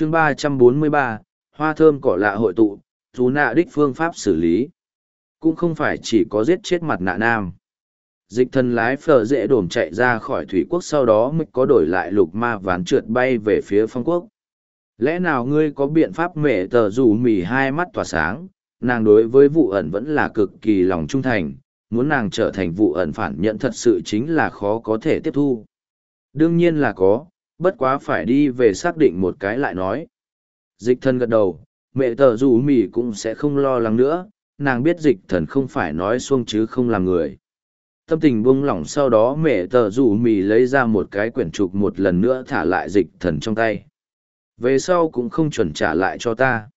chương ba trăm bốn mươi ba, hoa thơm cỏ lạ hội tụ, dù nạ đích phương pháp xử lý. Cũng không phải chỉ có giết chết mặt nạ nam. Dịch thần lái phở dễ đổm chạy ra khỏi thủy quốc sau đó mới có đổi lại lục ma ván trượt bay về phía phong quốc. Lẽ nào ngươi có biện pháp mẹ tờ dù mì hai mắt tỏa sáng? Nàng đối với vụ ẩn vẫn là cực kỳ lòng trung thành. Muốn nàng trở thành vụ ẩn phản nhận thật sự chính là khó có thể tiếp thu. Đương nhiên là có bất quá phải đi về xác định một cái lại nói. Dịch thần gật đầu, mẹ tờ dù mì cũng sẽ không lo lắng nữa, nàng biết dịch thần không phải nói xuông chứ không làm người. Tâm tình buông lỏng sau đó mẹ tờ rủ mì lấy ra một cái quyển trục một lần nữa thả lại dịch thần trong tay. Về sau cũng không chuẩn trả lại cho ta.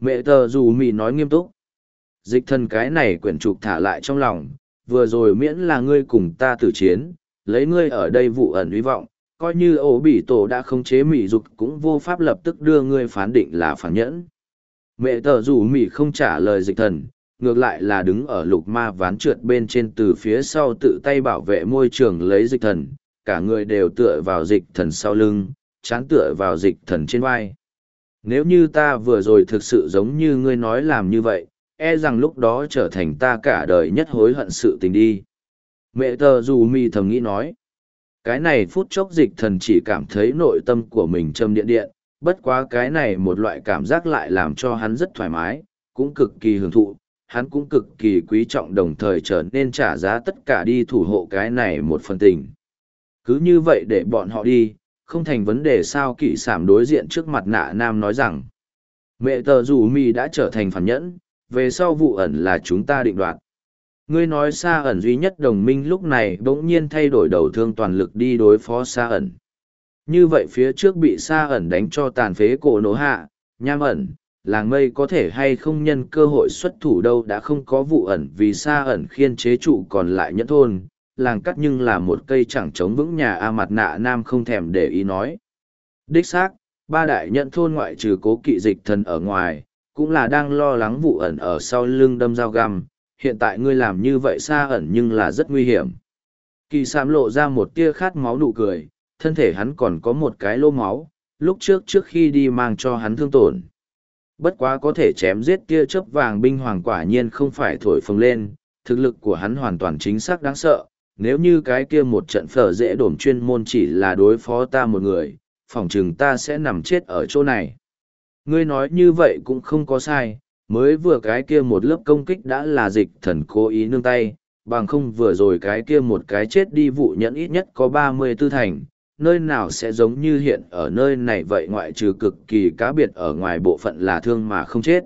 Mẹ tờ rủ mì nói nghiêm túc. Dịch thần cái này quyển trục thả lại trong lòng, vừa rồi miễn là ngươi cùng ta tử chiến, lấy ngươi ở đây vụ ẩn uy vọng coi như ổ bị tổ đã khống chế mỹ dục cũng vô pháp lập tức đưa ngươi phán định là phản nhẫn mẹ tờ rủ mỹ không trả lời dịch thần ngược lại là đứng ở lục ma ván trượt bên trên từ phía sau tự tay bảo vệ môi trường lấy dịch thần, cả người đều tựa vào dịch thần sau lưng, chán tựa vào dịch thần trên vai. Nếu như ta vừa rồi thực sự giống như ngươi nói làm như vậy, e rằng lúc đó trở thành ta cả đời nhất hối hận sự tình đi. Mẹ tờ dù mi thầm nghĩ nói, cái này phút chốc dịch thần chỉ cảm thấy nội tâm của mình châm điện điện, bất quá cái này một loại cảm giác lại làm cho hắn rất thoải mái, cũng cực kỳ hưởng thụ, hắn cũng cực kỳ quý trọng đồng thời trở nên trả giá tất cả đi thủ hộ cái này một phần tình. Cứ như vậy để bọn họ đi, không thành vấn đề sao kỵ sảm đối diện trước mặt nạ nam nói rằng, mẹ tờ dù mi đã trở thành phản nhẫn, về sau vụ ẩn là chúng ta định đoạt. Ngươi nói xa ẩn duy nhất đồng minh lúc này bỗng nhiên thay đổi đầu thương toàn lực đi đối phó xa ẩn. Như vậy phía trước bị xa ẩn đánh cho tàn phế cổ nổ hạ, nham ẩn, làng mây có thể hay không nhân cơ hội xuất thủ đâu đã không có vụ ẩn vì xa ẩn khiên chế trụ còn lại nhẫn thôn làng cắt nhưng là một cây chẳng chống vững nhà a mặt nạ nam không thèm để ý nói đích xác ba đại nhẫn thôn ngoại trừ cố kỵ dịch thần ở ngoài cũng là đang lo lắng vụ ẩn ở sau lưng đâm dao găm hiện tại ngươi làm như vậy xa ẩn nhưng là rất nguy hiểm kỳ sám lộ ra một tia khát máu nụ cười thân thể hắn còn có một cái lô máu lúc trước trước khi đi mang cho hắn thương tổn Bất quá có thể chém giết tia chớp vàng binh hoàng quả nhiên không phải thổi phồng lên, thực lực của hắn hoàn toàn chính xác đáng sợ. Nếu như cái kia một trận phở dễ đổm chuyên môn chỉ là đối phó ta một người, phỏng chừng ta sẽ nằm chết ở chỗ này. Ngươi nói như vậy cũng không có sai, mới vừa cái kia một lớp công kích đã là dịch thần cố ý nương tay, bằng không vừa rồi cái kia một cái chết đi vụ nhẫn ít nhất có ba mươi tư thành, nơi nào sẽ giống như hiện ở nơi này vậy ngoại trừ cực kỳ cá biệt ở ngoài bộ phận là thương mà không chết.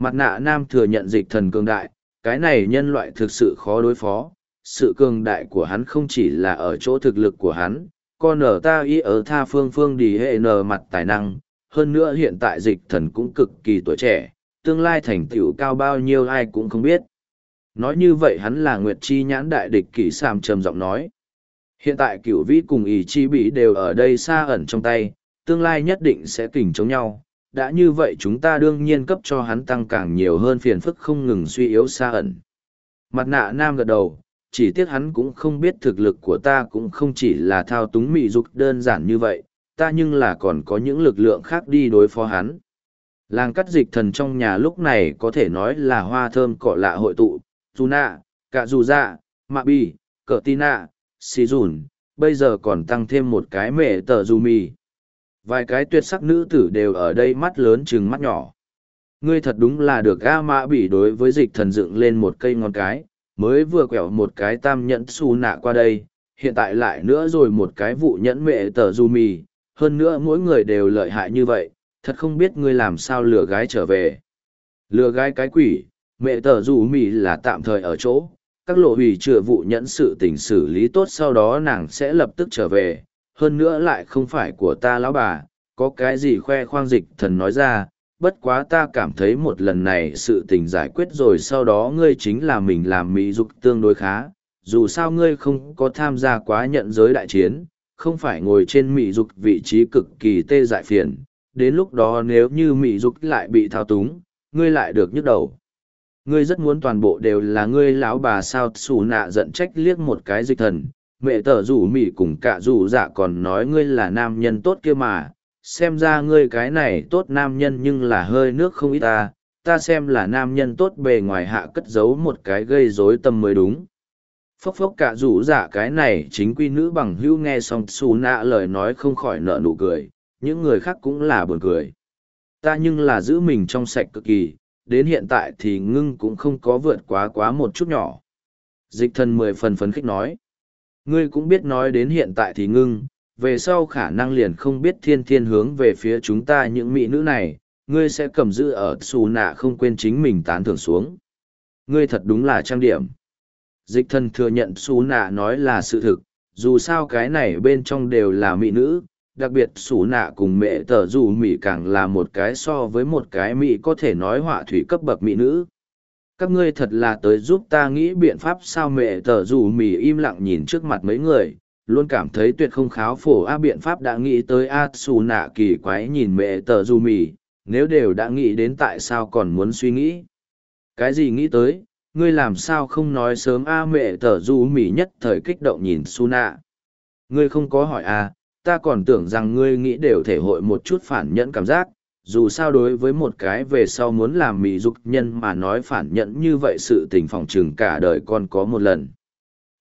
Mặt nạ nam thừa nhận dịch thần cường đại, cái này nhân loại thực sự khó đối phó, sự cường đại của hắn không chỉ là ở chỗ thực lực của hắn, còn ở ta ý ở tha phương phương đi hệ nờ mặt tài năng, hơn nữa hiện tại dịch thần cũng cực kỳ tuổi trẻ, tương lai thành tựu cao bao nhiêu ai cũng không biết. Nói như vậy hắn là Nguyệt Chi nhãn đại địch kỷ sàm trầm giọng nói. Hiện tại cửu vĩ cùng ý chi bị đều ở đây xa ẩn trong tay, tương lai nhất định sẽ kình chống nhau. Đã như vậy chúng ta đương nhiên cấp cho hắn tăng càng nhiều hơn phiền phức không ngừng suy yếu xa ẩn. Mặt nạ nam gật đầu, chỉ tiếc hắn cũng không biết thực lực của ta cũng không chỉ là thao túng mị dục đơn giản như vậy, ta nhưng là còn có những lực lượng khác đi đối phó hắn. Làng cắt dịch thần trong nhà lúc này có thể nói là hoa thơm cỏ lạ hội tụ, dù nạ, cả dù dạ, mạ bi, cờ nạ xì dùn, bây giờ còn tăng thêm một cái mẹ tờ dù mì. Vài cái tuyệt sắc nữ tử đều ở đây mắt lớn chừng mắt nhỏ. Ngươi thật đúng là được A mạ Bỉ đối với dịch thần dựng lên một cây ngón cái, mới vừa quẹo một cái tam nhẫn xù nạ qua đây, hiện tại lại nữa rồi một cái vụ nhẫn mẹ tờ dù mì, hơn nữa mỗi người đều lợi hại như vậy, thật không biết ngươi làm sao lừa gái trở về. Lừa gái cái quỷ, mẹ tờ dù mì là tạm thời ở chỗ, các lộ hủy trừa vụ nhẫn sự tình xử lý tốt sau đó nàng sẽ lập tức trở về, hơn nữa lại không phải của ta lão bà, có cái gì khoe khoang dịch thần nói ra, bất quá ta cảm thấy một lần này sự tình giải quyết rồi sau đó ngươi chính là mình làm mỹ dục tương đối khá, dù sao ngươi không có tham gia quá nhận giới đại chiến, không phải ngồi trên mỹ dục vị trí cực kỳ tê dại phiền, đến lúc đó nếu như mỹ dục lại bị thao túng, ngươi lại được nhức đầu. Ngươi rất muốn toàn bộ đều là ngươi lão bà sao xù nạ giận trách liếc một cái dịch thần. Mẹ tở rủ mị cùng cả rủ dạ còn nói ngươi là nam nhân tốt kia mà. Xem ra ngươi cái này tốt nam nhân nhưng là hơi nước không ít ta, ta xem là nam nhân tốt bề ngoài hạ cất giấu một cái gây rối tâm mới đúng. Phốc phốc cả rủ giả cái này chính quy nữ bằng hữu nghe xong xù nạ lời nói không khỏi nợ nụ cười, những người khác cũng là buồn cười. Ta nhưng là giữ mình trong sạch cực kỳ, đến hiện tại thì ngưng cũng không có vượt quá quá một chút nhỏ. Dịch thần mười phần phấn khích nói. Ngươi cũng biết nói đến hiện tại thì ngưng, về sau khả năng liền không biết thiên thiên hướng về phía chúng ta những mỹ nữ này, ngươi sẽ cầm giữ ở xù nạ không quên chính mình tán thưởng xuống. Ngươi thật đúng là trang điểm. Dịch thần thừa nhận xù nạ nói là sự thực, dù sao cái này bên trong đều là mỹ nữ, đặc biệt xù nạ cùng mẹ tờ dù mỹ càng là một cái so với một cái mỹ có thể nói họa thủy cấp bậc mỹ nữ. Các ngươi thật là tới giúp ta nghĩ biện pháp sao mẹ tờ dù mỹ im lặng nhìn trước mặt mấy người, luôn cảm thấy tuyệt không kháo phổ a biện pháp đã nghĩ tới a xù nạ kỳ quái nhìn mẹ tờ dù mỹ nếu đều đã nghĩ đến tại sao còn muốn suy nghĩ. Cái gì nghĩ tới, ngươi làm sao không nói sớm a mẹ tờ dù mỹ nhất thời kích động nhìn su nạ. Ngươi không có hỏi a ta còn tưởng rằng ngươi nghĩ đều thể hội một chút phản nhẫn cảm giác, dù sao đối với một cái về sau muốn làm mỹ dục nhân mà nói phản nhẫn như vậy sự tình phòng chừng cả đời con có một lần.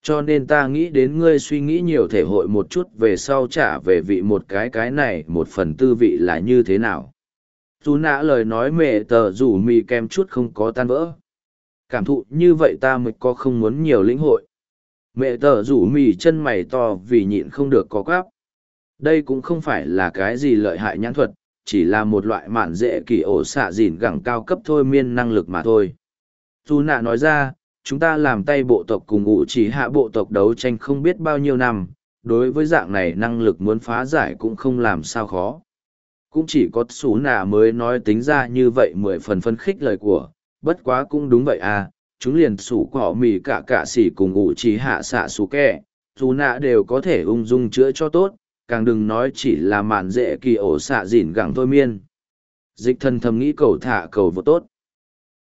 Cho nên ta nghĩ đến ngươi suy nghĩ nhiều thể hội một chút về sau trả về vị một cái cái này, một phần tư vị là như thế nào. Dù nã lời nói mẹ tờ rủ mì kem chút không có tan vỡ. Cảm thụ như vậy ta mới có không muốn nhiều lĩnh hội. Mẹ tờ rủ mì chân mày to vì nhịn không được có gáp đây cũng không phải là cái gì lợi hại nhãn thuật chỉ là một loại mạn dễ kỳ ổ xạ dìn gẳng cao cấp thôi miên năng lực mà thôi. Dù nạ nói ra, chúng ta làm tay bộ tộc cùng ngụ chỉ hạ bộ tộc đấu tranh không biết bao nhiêu năm, đối với dạng này năng lực muốn phá giải cũng không làm sao khó. Cũng chỉ có xú nạ mới nói tính ra như vậy mười phần phân khích lời của, bất quá cũng đúng vậy à, chúng liền sủ cỏ mì cả cả xỉ cùng ngụ chỉ hạ xạ xú kẹ, dù nạ đều có thể ung dung chữa cho tốt, càng đừng nói chỉ là màn dễ kỳ ổ xạ dỉn gẳng thôi miên. Dịch thần thầm nghĩ cầu thả cầu vô tốt.